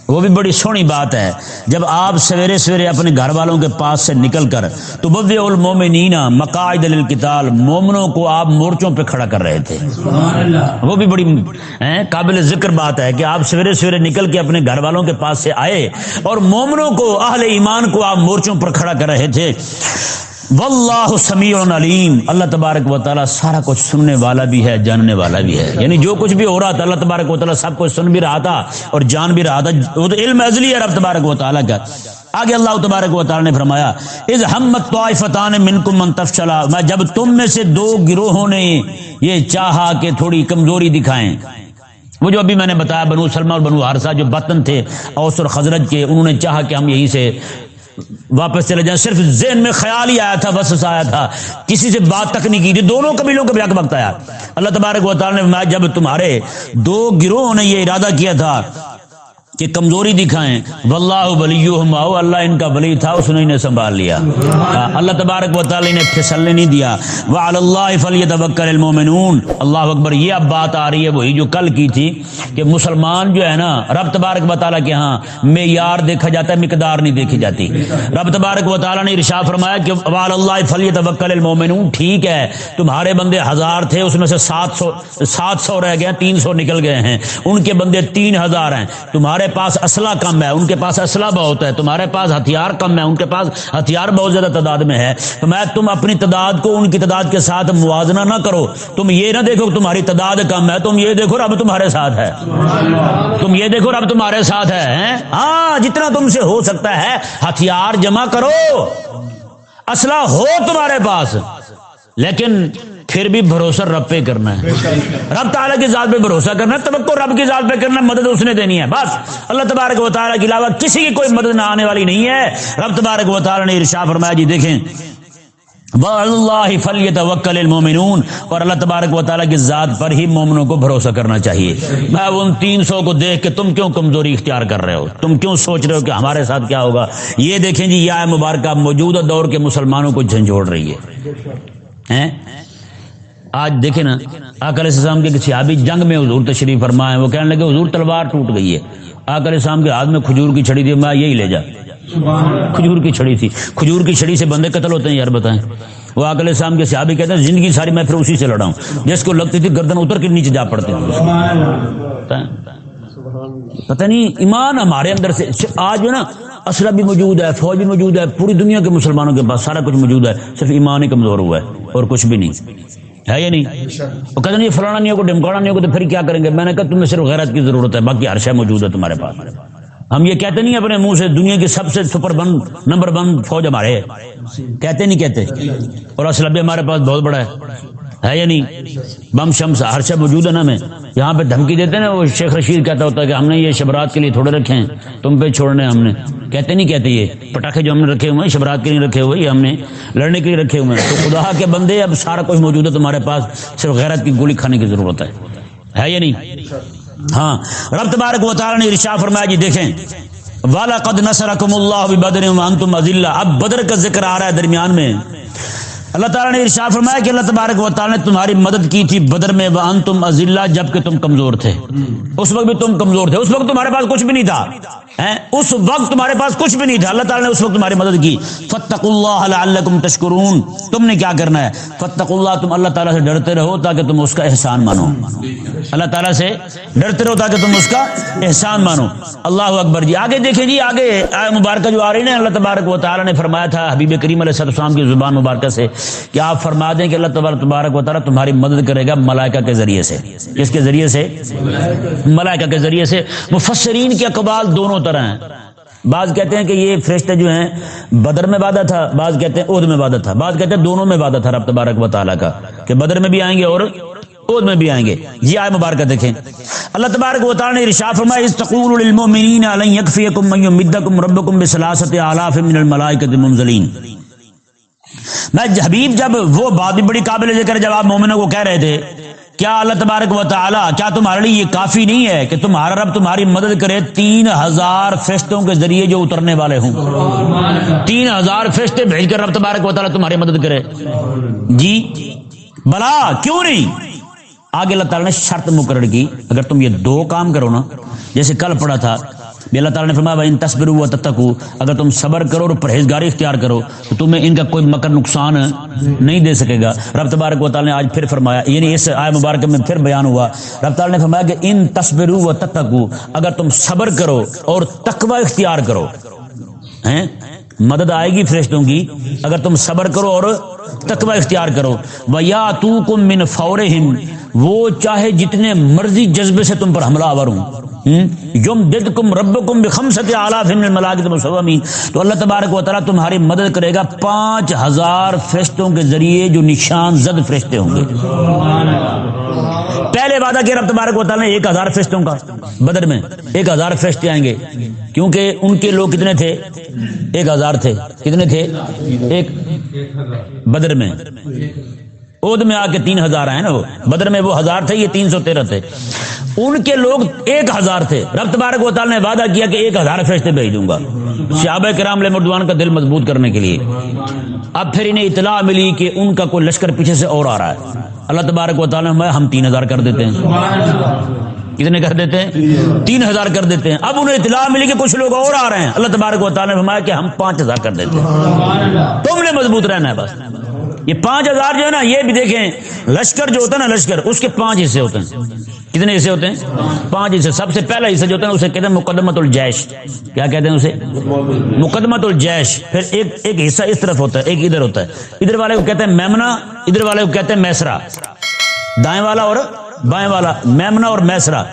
وہ بھی بڑی سونی بات ہے۔ جب آپ سویرے سویرے اپنے گھر والوں کے پاس سے نکل کر تو بب المومنین مقاعد للقتال مومنوں کو آپ مورچوں پہ کھڑا کر رہے تھے۔ وہ بھی بڑی قابل ذکر بات ہے کہ آپ سویرے سویرے نکل کے اپنے گھر والوں کے پاس سے آئے اور مومنوں کو اہل ایمان کو آپ مورچوں پر کھڑا کر رہے تھے۔ واللہ سمیع علیم۔ اللہ تبارک و تعالیٰ سارا کچھ سننے والا بھی ہے، جاننے والا بھی ہے۔ یعنی جو کچھ بھی ہو رہا تھا، اللہ تبارک و تعالیٰ سب کچھ سن بھی رہا تھا اور جان بھی رہا تھا۔ وہ تو علم ازلی ہے رب تبارک و تعالیٰ کا۔ آگے اللہ تبارک و تعالیٰ نے فرمایا از ہمت طائفتان منکم من تفشلا۔ میں جب تم میں سے دو گروہوں نے یہ چاہا کہ تھوڑی کمزوری دکھائیں۔ وہ جو ابھی میں نے بتایا، بنو سلمہ اور بنو ہارسا جو بطن تھے، اوس اور خزرت کے، انہوں نے چاہا کہ ہم یہیں سے واپس چلے جائیں۔ صرف ذہن میں خیال ہی آیا تھا بس آیا تھا۔ کسی سے بات تک نہیں کی تھی۔ دونوں قبیلوں کا بھی حق وقت آیا۔ اللہ تبارک و تعالیٰ نے جب تمہارے دو گروہ نے یہ ارادہ کیا تھا کہ کمزوری دکھائیں۔ واللہ ولیہم، او اللہ ان کا ولی تھا، اس نے انہیں سنبھال لیا۔ ہاں، اللہ تبارک و تعالی نے پھسلنے نہیں دیا۔ وعلی اللہ فلیتوکل المؤمنون۔ اللہ اکبر، یہ اب بات آ رہی ہے وہی جو کل کی تھی کہ مسلمان جو ہے نا، رب تبارک و تعالی کے ہاں معیار دیکھا جاتا ہے، مقدار نہیں دیکھی جاتی۔ رب تبارک و تعالی نے ارشاد فرمایا کہ وعلی اللہ فلیتوکل المؤمنون، ٹھیک ہے، تمہارے بندے ہزار تھے، اس میں سے سات سو سات سو رہ گئے، تین سو نکل گئے ہیں۔ ان کے بندے تین ہزار ہیں۔ تمہارے تمہارے پاس اسلحہ کم ہے، ان کے پاس اسلحہ بہت ہے، تمہارے پاس ہتھیار کم ہے، ان کے پاس ہتھیار بہت زیادہ تعداد میں ہے۔ تو میں تم اپنی تعداد کو ان کی تعداد کے ساتھ موازنہ نہ کرو۔ تم یہ نہ دیکھو تمہاری تعداد کم ہے، تم یہ دیکھو رب تمہارے ساتھ ہے۔ تم یہ دیکھو رب تمہارے ساتھ ہے ہاں جتنا تم سے ہو سکتا ہے، ہتھیار جمع کرو۔ اسلحہ ہو تمہارے پاس، لیکن پھر بھی بھروسہ رب پہ کرنا ہے۔ رب تعالیٰ کی ذات پہ بھروسہ کرنا ہے، توقع رب کی ذات پہ کرنا مدد اس نے دینی ہے۔ بس، اللہ تبارک و تعالیٰ کے علاوہ کسی کی کوئی مدد نہ آنے والی نہیں ہے۔ رب تبارک و تعالیٰ نے ارشا فرمایا جی دیکھیں۔ اللہ فلیت وکل المومنون اور اللہ تبارک و تعالیٰ کی ذات پر ہی مومنوں کو بھروسہ کرنا چاہیے۔ میں ان تین سو کو دیکھ کے تم کیوں کمزوری اختیار کر رہے ہو؟ تم کیوں سوچ رہے ہو کہ ہمارے ساتھ کیا ہوگا؟ یہ دیکھیں جی یہ مبارکہ موجودہ دور کے مسلمانوں کو جھنجھوڑ رہی ہے۔ آج دیکھیں نا آکر اسلام کے کسی آبی جنگ میں حضور تشریف فرمائے، وہ کہنے لگے، حضور تلوار ٹوٹ گئی ہے۔ آکر اسلام کے ہاتھ میں کھجور کی چھڑی تھی، میں یہی لے جا۔ کھجور کی چھڑی تھی۔ کھجور کی چھڑی سے بندے قتل ہوتے ہیں، یار بتائیں۔ وہ آکل اسلام کے صحابی کہتے ہیں، زندگی ساری میں پھر اسی سے لڑا ہوں۔ جس کو لگتی تھی گردن اتر کے نیچے جا پڑتے پتہ نہیں، ایمان ہمارے اندر سے، آج جو نا اسلحہ بھی موجود ہے، فوج بھی موجود ہے، پوری دنیا کے مسلمانوں کے پاس سارا کچھ موجود ہے۔ صرف ایمان ہی کمزور ہوا ہے، اور کچھ بھی نہیں۔ ہے یا نہیں? وہ کہتے نہیں فلانا نہیں ہوگا ڈمکانا نہیں ہوگا تو پھر کیا کریں گے؟ میں نے کہا، تمہیں صرف غیرت کی ضرورت ہے، باقی ہر شے موجود ہے تمہارے پاس. ہم یہ کہتے نہیں اپنے منہ سے، دنیا کی سب سے سپر بند، نمبر ون فوج ہمارے کہتے نہیں کہتے؟ اور اسلبے ہمارے پاس بہت بڑا ہے۔ ہے یا نہیں? بم شمس، ہر شب موجود ہے نا میں۔ یہاں پہ دھمکی دیتے نا، وہ شیخ رشید کہتا ہوتا ہے کہ ہم نے یہ شبرات کے لیے تھوڑے رکھے ہیں، تم پہ چھوڑنے ہم نے۔ کہتے نہیں کہتے یہ۔ پٹاخے جو ہم نے رکھے ہوئے ہیں، شبرات کے لیے رکھے ہوئے، یہ ہم نے لڑنے کے لیے رکھے ہوئے ہیں۔ تو خدا کے بندے، اب سارا کچھ موجود ہے تمہارے پاس۔ صرف غیرت کی گولی کھانے کی ضرورت ہے۔ ہے یا نہیں؟ ہاں۔ رب تبارک و تعالی نے ارشاد فرمایا جی دیکھیں۔ والا قد نصرکم اللہ بدر وانتم اذلہ اب بدر کا ذکر آ رہا ہے درمیان میں۔ اللہ تعالیٰ نے ارشاد فرمایا کہ اللہ تبارک و تعالیٰ نے تمہاری مدد کی تھی بدر میں وان تم ازلہ جبکہ تم کمزور تھے۔ اس وقت بھی تم کمزور تھے۔ اس وقت تمہارے پاس کچھ بھی نہیں تھا۔ اس وقت تمہارے پاس کچھ بھی نہیں تھا۔ اللہ تعالیٰ نے اس وقت تمہاری مدد کی۔ فتق اللہ لعلکم تشکرون تم نے کیا کرنا ہے؟ فتق اللہ تم اللہ تعالیٰ سے ڈرتے رہو تاکہ تم اس کا احسان مانو۔ اللہ تعالیٰ سے ڈرتے رہو تاکہ تم اس کا احسان مانو۔ اللہ اکبر جی آگے دیکھیں جی آگے مبارکہ جو آ رہی نا، اللہ تبارک و تعالیٰ نے فرمایا تھا، حبیب کریم علیہ السلام کی زبان مبارکہ سے۔ کہ آپ فرما دیں کہ اللہ تبارک تبارک و تعالیٰ تمہاری مدد کرے گا ملائکہ کے ذریعے سے۔ کس کے ذریعے سے؟ ملائکہ کے ذریعے سے۔ مفسرین کے اقبال دونوں طرح ہیں۔ بعض کہتے ہیں کہ یہ فرشتے جو ہیں، بدر میں وعدہ تھا۔ بعض کہتے ہیں عہد میں وعدہ تھا۔ بعض کہتے ہیں دونوں میں وعدہ تھا رب تبارک و تعالیٰ کا کہ بدر میں بھی آئیں گے اور عہد میں بھی آئیں گے۔ یہ آئے مبارکہ دیکھیں۔ اللہ تبارک و تعالیٰ نے ارشاد فرمایا استقول للمؤمنین علی یکفیکم من یمدکم ربکم بثلاثه آلاف من الملائکۃ منزلین میں حبیب جب وہ بات بھی بڑی قابل ذکر جب آپ مومنوں کو کہہ رہے تھے، کیا اللہ تبارک و تعالی، کیا تمہارے لیے یہ کافی نہیں ہے کہ تمہارا رب تمہاری مدد کرے تین ہزار فرشتوں کے ذریعے جو اترنے والے ہوں؟ تین ہزار فرشتے بھیج کر رب تبارک و تعالی تمہاری مدد کرے۔ جی بلا، کیوں نہیں؟ آگے اللہ تعالیٰ نے شرط مقرر کی، اگر تم یہ دو کام کرو نا، جیسے کل پڑا تھا بھی اللہ تعالیٰ نے فرمایا ان تصبر و تتقو اگر تم صبر کرو اور پرہیزگاری اختیار کرو، تو تمہیں ان کا کوئی مکر نقصان نہیں دے سکے گا. رب تبارک و تعالیٰ نے آج پھر فرمایا یعنی اس آئے مبارک میں پھر بیان ہوا، رب تعالیٰ نے فرمایا کہ ان تصبر و تتقو اگر تم صبر کرو اور تقوی اختیار کرو، ہیں؟ مدد آئے گی فرشتوں کی، اگر تم صبر کرو اور تقوی اختیار کرو۔ یا تو کم من فور وہ چاہے جتنے مرضی جذبے سے تم پر حملہ آور ہوں۔ یوم دد کم رب کم بخم تو اللہ تبارک و تعالیٰ تمہاری مدد کرے گا پانچ ہزار فرشتوں کے ذریعے جو نشان زد فرشتے ہوں گے۔ پہلے وعدہ کیا رب تبارک و تعالیٰ نے؟ ایک ہزار فرشتوں کا۔ بدر میں ایک ہزار فرشتے آئیں گے۔ کیونکہ ان کے لوگ کتنے تھے؟ ایک ہزار تھے۔ کتنے تھے؟ ایک۔ بدر میں۔ عہد میں آ کے تین ہزار آئے نا وہ۔ بدر میں وہ ہزار تھے، یہ تین سو تیرہ تھے۔ ان کے لوگ ایک ہزار تھے۔ رب تبارک و تعالیٰ نے وعدہ کیا کہ ایک ہزار فرشتے بھیج دوں گا۔ شہاب کرام علیہ مردوان کا دل مضبوط کرنے کے لیے۔ اب پھر انہیں اطلاع ملی کہ ان کا کوئی لشکر پیچھے سے اور آ رہا ہے۔ اللہ تبارک و تعالیٰ میں ہم تین ہزار کر دیتے ہیں۔ کتنے کر دیتے ہیں؟ تین ہزار کر دیتے ہیں۔ اب انہیں اطلاع ملی کہ کچھ لوگ اور آ رہے ہیں۔ اللہ تبارک و تعالیٰ نے فرمایا کہ ہم پانچ ہزار کر دیتے ہیں۔ تم نے مضبوط رہنا ہے بس۔ یہ پانچ ہزار جو ہے نا، یہ بھی دیکھیں، لشکر جو ہوتا ہے نا، لشکر، اس کے پانچ حصے ہوتے ہیں۔ کتنے حصے ہوتے ہیں؟ پانچ حصے۔ سب سے پہلا حصہ جو ہوتا ہے اسے کہتے ہیں مقدمت الجیش۔ کیا کہتے ہیں اسے؟ مقدمت الجیش۔ پھر ایک ایک حصہ اس طرف ہوتا ہے، ایک ادھر ہوتا ہے۔ ادھر والے کو کہتے ہیں میمنا ادھر والے کو کہتے ہیں میسرا دائیں والا اور بائیں والا میمنا اور میسرا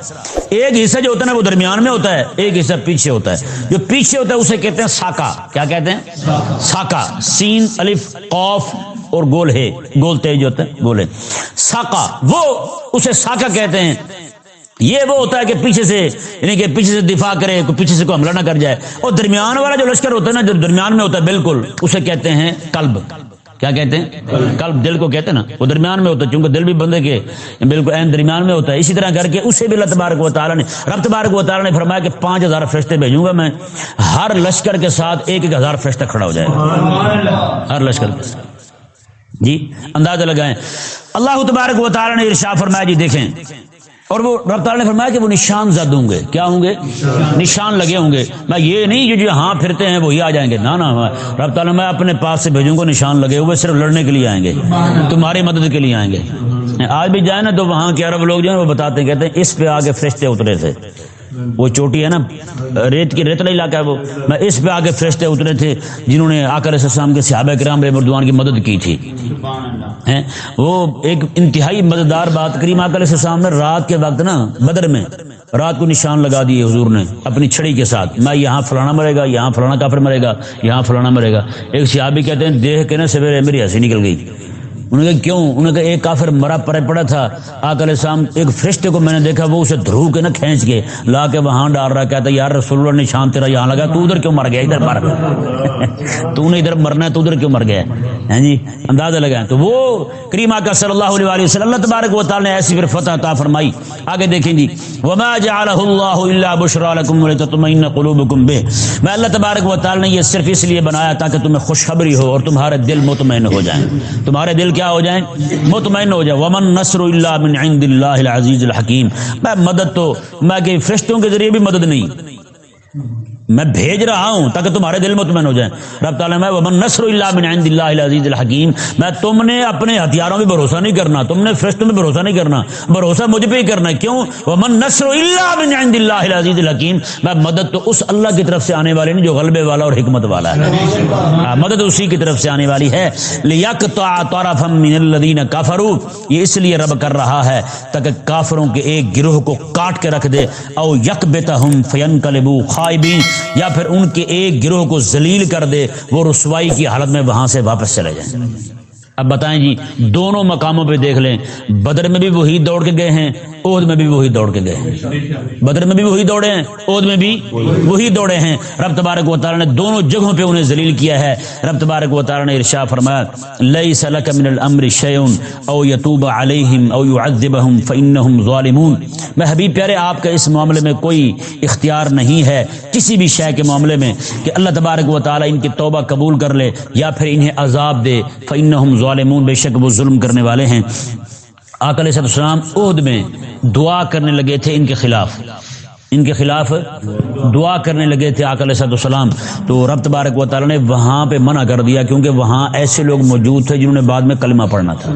ایک حصہ جو ہوتا ہے نا، وہ درمیان میں ہوتا ہے، ایک حصہ پیچھے ہوتا ہے۔ جو پیچھے ہوتا ہے، اسے کہتے ہیں ساکا۔ کیا کہتے ہیں؟ ساکا۔ سین، الف قوف اور گول ہے۔ گول تیج ہوتا ہے گول ہے۔ ساکا وہ اسے ساکا کہتے ہیں۔ یہ وہ ہوتا ہے کہ پیچھے سے یعنی کہ پیچھے سے دفاع کرے پیچھے سے کوئی حملہ نہ کر جائے۔ اور درمیان والا جو لشکر ہوتا ہے نا جو درمیان میں ہوتا ہے بالکل اسے کہتے ہیں کلب کیا کہتے ہیں؟ کلب دل کو کہتے ہیں نا۔ وہ درمیان میں ہوتا ہے چونکہ دل بھی بندے کے بالکل اہم درمیان میں ہوتا ہے۔ اسی طرح کر کے اسے بھی اللہ تبارک و تعالیٰ نے رب تبارک و تعالیٰ نے فرمایا کہ پانچ ہزار فرشتے بھیجوں گا میں۔ ہر لشکر کے ساتھ ایک ایک ہزار فرشتہ کھڑا ہو جائے گا۔ ہر لشکر کے ساتھ۔ جی اندازہ لگائیں۔ اللہ تبارک و تعالی نے ارشا فرمایا جی دیکھیں۔ اور وہ رب تعالیٰ نے فرمایا کہ وہ نشان زد ہوں گے۔ کیا ہوں گے؟ نشان لگے ہوں گے۔ میں یہ نہیں جو جو ہاں پھرتے ہیں، وہی آ جائیں گے۔ نہ رب تعالیٰ میں اپنے پاس سے بھیجوں گا، نشان لگے ہوئے، صرف لڑنے کے لیے آئیں گے۔ تمہاری مدد کے لیے آئیں گے۔ آج بھی جائیں نا تو وہاں کے عرب لوگ جو ہیں، وہ بتاتے ہیں، کہتے ہیں، اس پہ آگے فرشتے اترے تھے۔ وہ چوٹی ہے نا، ریت کی ریتلا علاقہ ہے وہ۔ میں اس پہ آگے فرشتے اترے تھے جنہوں نے آکر السلام کے صحابہ کرام رحم مردوان کی مدد کی تھی۔ وہ ایک انتہائی مددگار بات کریم آکر السلام نے رات کے وقت نا، بدر میں رات کو نشان لگا دیے حضور نے اپنی چھڑی کے ساتھ۔ میں یہاں فلانا مرے گا، یہاں فلانا کافر مرے گا، یہاں فلانا مرے گا۔ ایک صحابی کہتے ہیں، دیکھ کے نا سویرے میری ہنسی نکل گئی۔ انہوں نے کہا، کیوں؟ انہوں نے کہا، ایک کافر مرا پڑے پڑا تھا۔ آکل السلام ایک فرشتے کو میں نے دیکھا، وہ اسے دھرو کے نہ کھینچ کے لا کے وہاں ڈال رہا کہتا یار رسول اللہ نے شام تیرا یہاں لگا، تو ادھر کیوں مر گیا؟ ادھر مر۔ تو نے ادھر مرنا ہے، تو ادھر کیوں مر گیا؟ ہاں جی؟ اندازہ لگا تو وہ کریم آقا صلی اللہ علیہ وسلم، اللہ تبارک و تعالی نے ایسی پھر فتح عطا فرمائی۔ آگے دیکھیں جی۔ وما جعلہ اللہ الا بشرا لکم ولتطمئن قلوبکم به۔ میں اللہ تبارک و تعالی نے یہ صرف اس لیے بنایا تاکہ تمہیں خوشخبری ہو اور تمہارے دل مطمئن ہو جائیں۔ تمہارے دل کیا ہو جائیں؟ مطمئن ہو جائے ومن نصر اللہ من عند اللہ العزیز الحکیم میں مدد تو، میں کہ فرشتوں کے ذریعے بھی مدد نہیں۔ میں بھیج رہا ہوں تاکہ تمہارے دل مطمئن ہو جائیں۔ رب تعالیٰ میں ومن نصر اللہ من عند اللہ العزیز الحکیم میں تم نے اپنے ہتھیاروں میں بھروسہ نہیں کرنا، تم نے فرشتوں میں بھروسہ نہیں کرنا، بھروسہ مجھ پہ ہی کرنا ہے۔ کیوں؟ ومن نصر اللہ من عند اللہ العزیز الحکیم میں مدد تو اس اللہ کی طرف سے آنے والی نہیں جو غلبے والا اور حکمت والا ہے۔ ہاں، مدد اسی کی طرف سے آنے والی ہے۔ لیقطع طرفا من الذین کفروا یہ اس لیے رب کر رہا ہے تاکہ کافروں کے ایک گروہ کو کاٹ کے رکھ دے۔ او یکبتہم فینقلبوا خائبین یا پھر ان کے ایک گروہ کو ذلیل کر دے، وہ رسوائی کی حالت میں وہاں سے واپس چلے جائیں۔ اب بتائیں جی دونوں مقاموں پہ دیکھ لیں، بدر میں بھی وہی دوڑ کے گئے ہیں عہد میں بھی وہی دوڑ کے گئے ہیں۔ بدر میں بھی وہی دوڑے ہیں عہد میں بھی وہی دوڑے ہیں۔ رب تبارک و تعالی نے دونوں جگہوں پہ انہیں ذلیل کیا ہے۔ رب تبارک و تعالی نے ارشاد فرمایا، لیس لک من الامر شیء او یتوب علیہم او يعذبهم فانهم ظالمون. میں حبیب پیارے، آپ کا اس معاملے میں کوئی اختیار نہیں ہے کسی بھی شے کے معاملے میں کہ اللہ تبارک و تعالی ان کی توبہ قبول کر لے یا پھر انہیں عذاب دے۔ فانهم ظالمون، بے شک وہ ظلم کرنے والے ہیں۔ آقا علیہ السلام عہد میں دعا کرنے لگے تھے ان کے خلاف۔ ان کے خلاف دعا کرنے لگے تھے آقا علیہ السلام تو رب تبارک و تعالی نے وہاں پہ منع کر دیا کیونکہ وہاں ایسے لوگ موجود تھے جنہوں نے بعد میں کلمہ پڑھنا تھا۔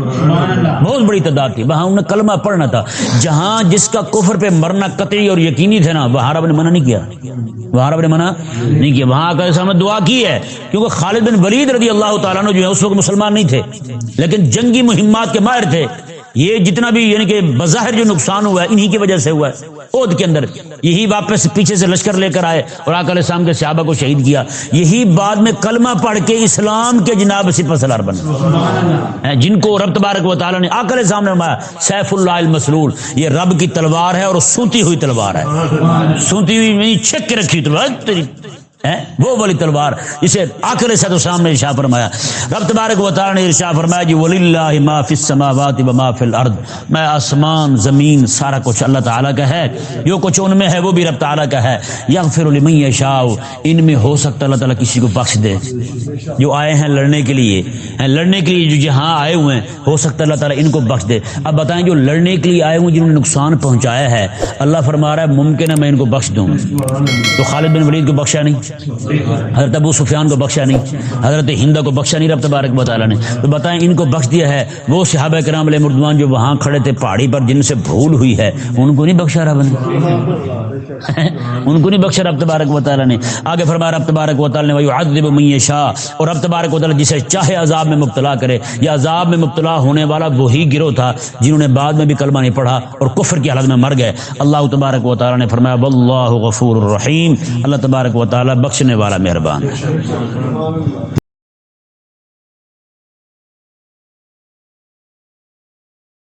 بہت بڑی تعداد تھی۔ وہاں انہوں نے کلمہ پڑھنا تھا۔ جہاں جس کا کفر پہ مرنا قطعی اور یقینی تھا نا، وہاں رب نے منع نہیں کیا۔ وہاں رب نے منع نہیں کیا۔ وہاں آقا علیہ نے دعا کی ہے کیونکہ خالد بن ولید رضی اللہ تعالیٰ نے جو ہے اس وقت مسلمان نہیں تھے، لیکن جنگی مہمات کے ماہر تھے۔ یہ جتنا بھی یعنی کہ بظاہر جو نقصان ہوا ہے، انہی کی وجہ سے ہوا ہے۔ عہد کے اندر یہی واپس پیچھے سے لشکر لے کر آئے اور آقا علیہ السلام کے صحابہ کو شہید کیا۔ یہی بعد میں کلمہ پڑھ کے اسلام کے جناب سپہ سلار بنے۔ جن کو رب تبارک و تعالیٰ نے آقا علیہ السلام نے فرمایا، سیف اللہ المسلول۔ یہ رب کی تلوار ہے اور سوتی ہوئی تلوار ہے۔ سوتی ہوئی یعنی چھک کے رکھی تلوار۔ وہ والی تلوار جسے آخر صد السلام نے ارشا فرمایا۔ رب تبارک و تعالی نے ارشا فرمایا جی ولی اللہ ما فی السماوات و ما فی الارض میں آسمان، زمین، سارا کچھ اللہ تعالیٰ کا ہے۔ جو کچھ ان میں ہے وہ بھی رب تعالیٰ کا ہے۔ یغفر لمن یشاء۔ ان میں ہو سکتا اللہ تعالیٰ کسی کو بخش دے۔ جو آئے ہیں لڑنے کے لیے، ہیں لڑنے کے لیے جو جہاں آئے ہوئے ہیں، ہو سکتا اللہ تعالیٰ ان کو بخش دے۔ اب بتائیں جو لڑنے کے لیے آئے ہوئے جنہوں نے نقصان پہنچایا ہے، اللہ فرما رہا ہے، ممکن ہے میں ان کو بخش دوں۔ تو خالد بن ولید کو بخشا نہیں؟ حضرت ابو سفیان کو بخشا نہیں، حضرت ہندا کو بخشا نہیں رب تبارک بطالہ نے۔ تو بتائیں، ان کو بخش دیا ہے۔ وہ صحابہ کرام علیہ مردوان جو وہاں کھڑے تھے پہاڑی پر جن سے بھول ہوئی ہے، ان کو نہیں بخشا رب نے؟ ان کو نہیں بخشا رب تبارک و تعالی نے۔ آگے فرمایا، رب تبارک و تعالی نے، ويعذب من يشاء۔ اور رب تبارک و تعالی جسے چاہے عذاب میں مبتلا کرے۔ یا عذاب میں مبتلا ہونے والا وہی گروہ تھا جنہوں نے بعد میں بھی کلمہ نہیں پڑھا اور کفر کی حالت میں مر گئے۔ اللہ تبارک و تعالی نے فرمایا واللہ غفور الرحیم اللہ تبارک و تعالی بخشنے والا مہربان۔